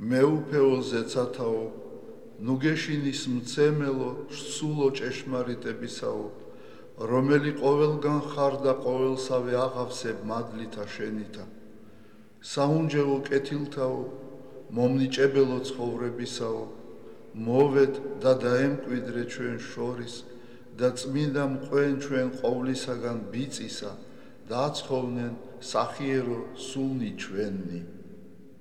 მეუფეოზე ცათაო ნუგეშინის მცემელო სულო ჭეშმარიტებისაო რომელი ყოველგან ხარ და ყოველსავე აღავსებ მადლითა შენითა. საუნჯეო კეთილთაო მომნიჭებელო ცხოვრებისაო მოვედ და დაემკვიდრე ჩვენ შორის და წმინდა მყვენ ჩვენ ყოვლისაგან ბიწისა და აცხოვნენ სახიერო სულნი ჩვენი